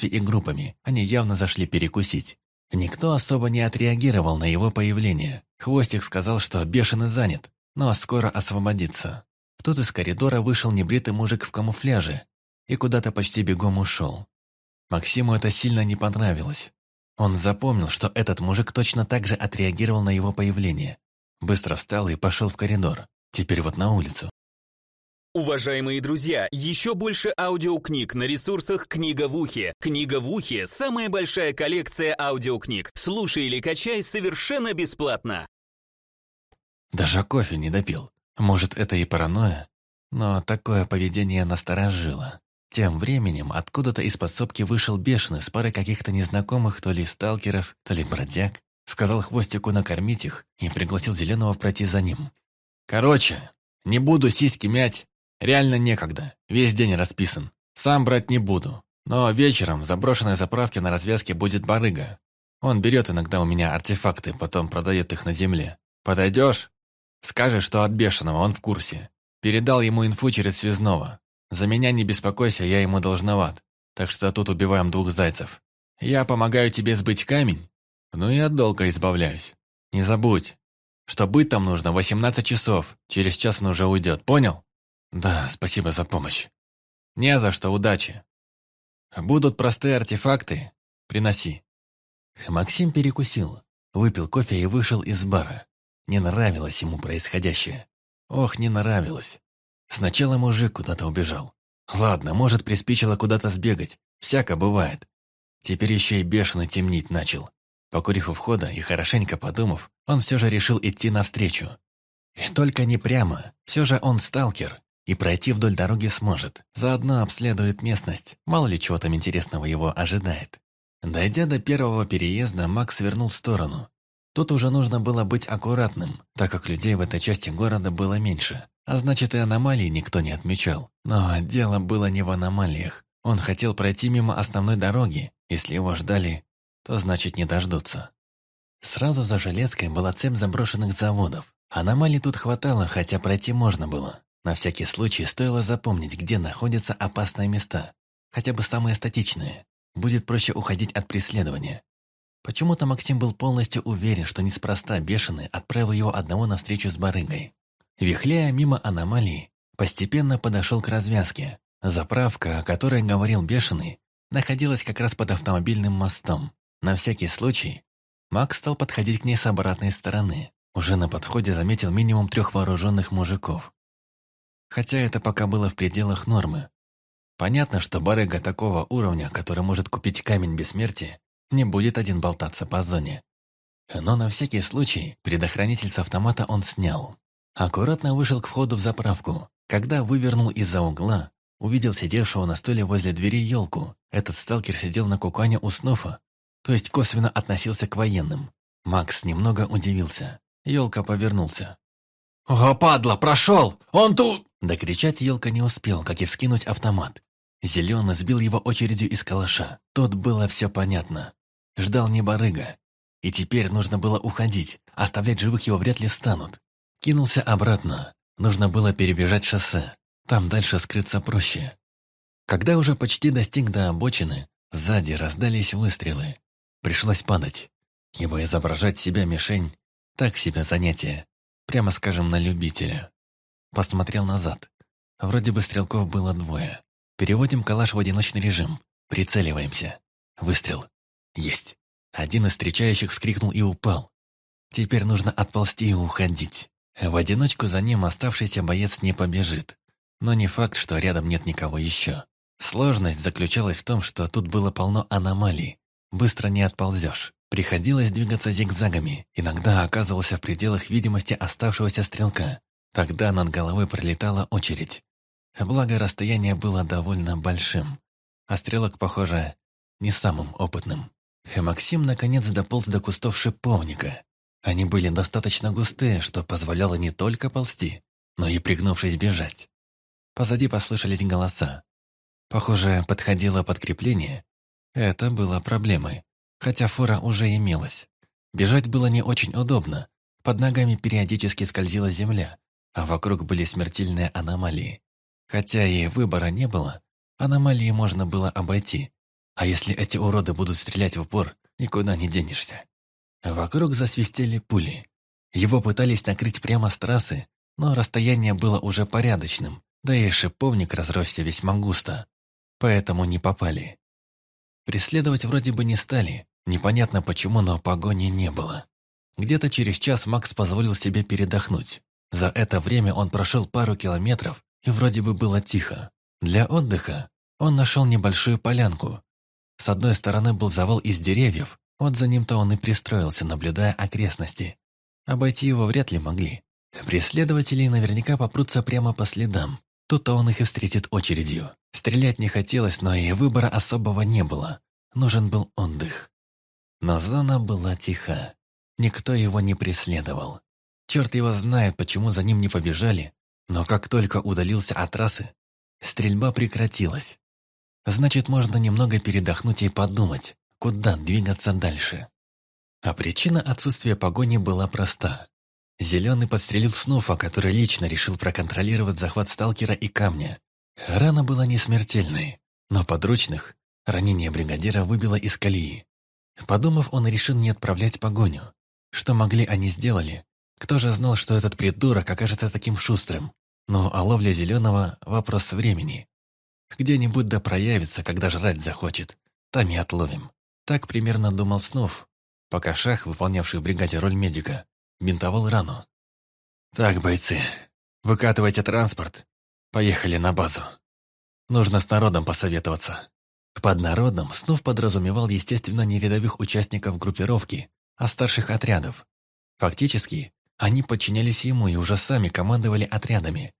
одиночестве и группами, они явно зашли перекусить. Никто особо не отреагировал на его появление. Хвостик сказал, что бешеный занят, но скоро освободится. Тут из коридора вышел небритый мужик в камуфляже и куда-то почти бегом ушел. Максиму это сильно не понравилось. Он запомнил, что этот мужик точно так же отреагировал на его появление. Быстро встал и пошел в коридор. Теперь вот на улицу. Уважаемые друзья, еще больше аудиокниг на ресурсах «Книга в ухе». «Книга в ухе» — самая большая коллекция аудиокниг. Слушай или качай совершенно бесплатно. Даже кофе не допил. Может, это и паранойя? Но такое поведение насторожило. Тем временем откуда-то из подсобки вышел бешеный с парой каких-то незнакомых то ли сталкеров, то ли бродяг. Сказал Хвостику накормить их и пригласил Зеленого пройти за ним. «Короче, не буду сиськи мять. Реально некогда. Весь день расписан. Сам брать не буду. Но вечером в заброшенной заправке на развязке будет барыга. Он берет иногда у меня артефакты, потом продает их на земле. Подойдешь? Скажешь, что от бешеного, он в курсе. Передал ему инфу через связного. За меня не беспокойся, я ему должноват. Так что тут убиваем двух зайцев. Я помогаю тебе сбыть камень, ну и от долга избавляюсь. Не забудь, что быть там нужно 18 часов. Через час он уже уйдет, понял? Да, спасибо за помощь. Не за что, удачи. Будут простые артефакты, приноси. Максим перекусил, выпил кофе и вышел из бара. Не нравилось ему происходящее. Ох, не нравилось. Сначала мужик куда-то убежал. Ладно, может, приспичило куда-то сбегать. Всяко бывает. Теперь еще и бешено темнить начал. Покурив у входа и хорошенько подумав, он все же решил идти навстречу. И только не прямо. Все же он сталкер, и пройти вдоль дороги сможет. Заодно обследует местность, мало ли чего там интересного его ожидает. Дойдя до первого переезда, Макс свернул в сторону. Тут уже нужно было быть аккуратным, так как людей в этой части города было меньше. А значит, и аномалий никто не отмечал. Но дело было не в аномалиях. Он хотел пройти мимо основной дороги. Если его ждали, то значит не дождутся. Сразу за железкой была цепь заброшенных заводов. Аномалий тут хватало, хотя пройти можно было. На всякий случай стоило запомнить, где находятся опасные места. Хотя бы самые статичные. Будет проще уходить от преследования. Почему-то Максим был полностью уверен, что неспроста Бешеный отправил его одного на встречу с барыгой. Вихляя мимо аномалии, постепенно подошел к развязке. Заправка, о которой говорил Бешеный, находилась как раз под автомобильным мостом. На всякий случай, Макс стал подходить к ней с обратной стороны. Уже на подходе заметил минимум трех вооруженных мужиков. Хотя это пока было в пределах нормы. Понятно, что барыга такого уровня, который может купить камень бессмертия, не будет один болтаться по зоне. Но на всякий случай предохранитель с автомата он снял. Аккуратно вышел к входу в заправку. Когда вывернул из-за угла, увидел сидевшего на стуле возле двери елку. Этот сталкер сидел на кукане у Снуфа, то есть косвенно относился к военным. Макс немного удивился. Елка повернулся. «О, падла, прошел! Он тут!» Докричать Елка не успел, как и вскинуть автомат. Зеленый сбил его очередью из калаша. Тут было все понятно. Ждал не барыга. И теперь нужно было уходить. Оставлять живых его вряд ли станут. Кинулся обратно. Нужно было перебежать шоссе. Там дальше скрыться проще. Когда уже почти достиг до обочины, сзади раздались выстрелы. Пришлось падать, ибо изображать себя мишень – так себе занятие, прямо скажем, на любителя. Посмотрел назад. Вроде бы стрелков было двое. Переводим калаш в одиночный режим. Прицеливаемся. Выстрел. Есть. Один из встречающих вскрикнул и упал. Теперь нужно отползти и уходить. В одиночку за ним оставшийся боец не побежит. Но не факт, что рядом нет никого еще. Сложность заключалась в том, что тут было полно аномалий, Быстро не отползешь. Приходилось двигаться зигзагами. Иногда оказывался в пределах видимости оставшегося стрелка. Тогда над головой пролетала очередь. Благо, расстояние было довольно большим. А стрелок, похоже, не самым опытным. И Максим наконец дополз до кустов шиповника. Они были достаточно густые, что позволяло не только ползти, но и, пригнувшись, бежать. Позади послышались голоса. Похоже, подходило подкрепление, это было проблемой, хотя фора уже имелась. Бежать было не очень удобно. Под ногами периодически скользила земля, а вокруг были смертельные аномалии. Хотя и выбора не было, аномалии можно было обойти. А если эти уроды будут стрелять в упор, никуда не денешься. Вокруг засвистели пули. Его пытались накрыть прямо с трассы, но расстояние было уже порядочным, да и шиповник разросся весьма густо, поэтому не попали. Преследовать вроде бы не стали, непонятно почему, но погони не было. Где-то через час Макс позволил себе передохнуть. За это время он прошел пару километров, и вроде бы было тихо. Для отдыха он нашел небольшую полянку. С одной стороны был завал из деревьев, вот за ним-то он и пристроился, наблюдая окрестности. Обойти его вряд ли могли. Преследователи наверняка попрутся прямо по следам. Тут-то он их и встретит очередью. Стрелять не хотелось, но и выбора особого не было. Нужен был отдых. Но зона была тиха. Никто его не преследовал. Черт его знает, почему за ним не побежали, но как только удалился от трассы, стрельба прекратилась. Значит, можно немного передохнуть и подумать, куда двигаться дальше. А причина отсутствия погони была проста. Зеленый подстрелил Снуфа, который лично решил проконтролировать захват сталкера и камня. Рана была не смертельной, но подручных ранение бригадира выбило из колеи. Подумав, он решил не отправлять погоню. Что могли, они сделали. Кто же знал, что этот придурок окажется таким шустрым? Но а ловля зеленого – вопрос времени. Где-нибудь да проявится, когда жрать захочет. Там и отловим. Так примерно думал Снув, пока Шах, выполнявший в бригаде роль медика, бинтовал рану. «Так, бойцы, выкатывайте транспорт. Поехали на базу. Нужно с народом посоветоваться». Под народом Снув подразумевал, естественно, не рядовых участников группировки, а старших отрядов. Фактически, они подчинялись ему и уже сами командовали отрядами,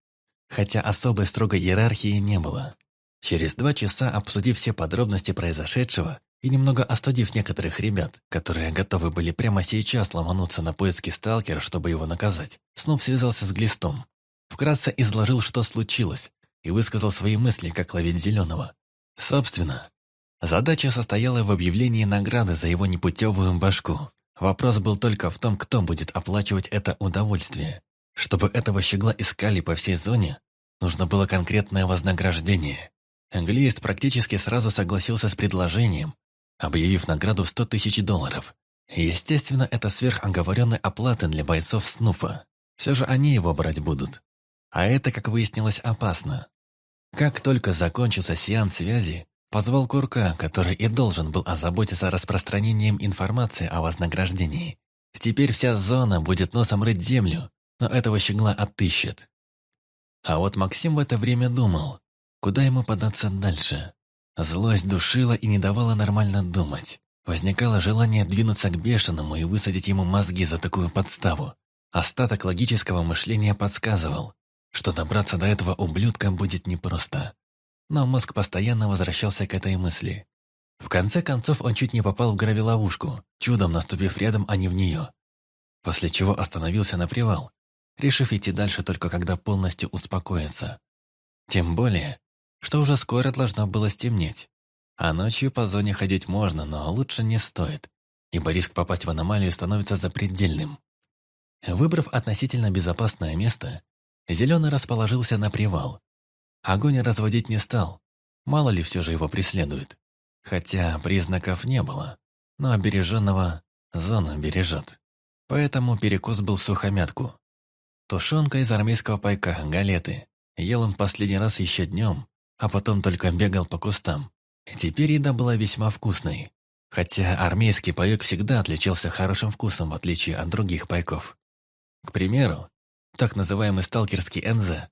хотя особой строгой иерархии не было. Через два часа, обсудив все подробности произошедшего и немного остудив некоторых ребят, которые готовы были прямо сейчас ломануться на поиски сталкера, чтобы его наказать, Снуп связался с Глистом. Вкратце изложил, что случилось, и высказал свои мысли, как ловить зеленого. Собственно, задача состояла в объявлении награды за его непутевую башку. Вопрос был только в том, кто будет оплачивать это удовольствие. Чтобы этого щегла искали по всей зоне, нужно было конкретное вознаграждение. Англиист практически сразу согласился с предложением, объявив награду в 100 тысяч долларов. Естественно, это сверхоговоренная оплата для бойцов Снуфа. Все же они его брать будут. А это, как выяснилось, опасно. Как только закончился сеанс связи, позвал Курка, который и должен был озаботиться распространением информации о вознаграждении. Теперь вся зона будет носом рыть землю, но этого щегла отыщет. А вот Максим в это время думал, Куда ему податься дальше? Злость душила и не давала нормально думать. Возникало желание двинуться к бешеному и высадить ему мозги за такую подставу. Остаток логического мышления подсказывал, что добраться до этого ублюдка будет непросто. Но мозг постоянно возвращался к этой мысли. В конце концов он чуть не попал в гравиловушку, чудом наступив рядом, а не в нее. После чего остановился на привал, решив идти дальше только когда полностью успокоится. Тем более, что уже скоро должно было стемнеть. А ночью по зоне ходить можно, но лучше не стоит, ибо риск попасть в аномалию становится запредельным. Выбрав относительно безопасное место, Зеленый расположился на привал. Огонь разводить не стал, мало ли все же его преследует. Хотя признаков не было, но обереженного зона бережет. Поэтому перекус был сухомятку. Тушенка из армейского пайка, галеты. Ел он последний раз еще днем, а потом только бегал по кустам. Теперь еда была весьма вкусной, хотя армейский паёк всегда отличался хорошим вкусом, в отличие от других пайков. К примеру, так называемый сталкерский НЗ,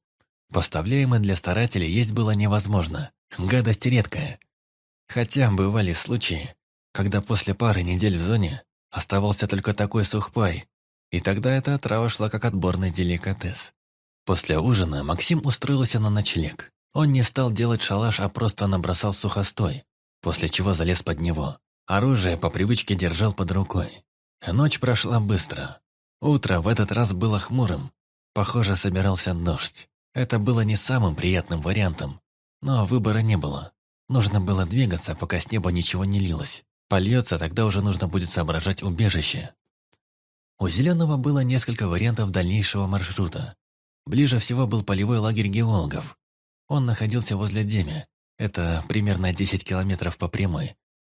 поставляемый для старателей, есть было невозможно, гадость редкая. Хотя бывали случаи, когда после пары недель в зоне оставался только такой сухпай, и тогда эта отрава шла как отборный деликатес. После ужина Максим устроился на ночлег. Он не стал делать шалаш, а просто набросал сухостой, после чего залез под него. Оружие по привычке держал под рукой. Ночь прошла быстро. Утро в этот раз было хмурым. Похоже, собирался дождь. Это было не самым приятным вариантом, но выбора не было. Нужно было двигаться, пока с неба ничего не лилось. Польется, тогда уже нужно будет соображать убежище. У Зеленого было несколько вариантов дальнейшего маршрута. Ближе всего был полевой лагерь геологов. Он находился возле Деме, Это примерно 10 километров по прямой,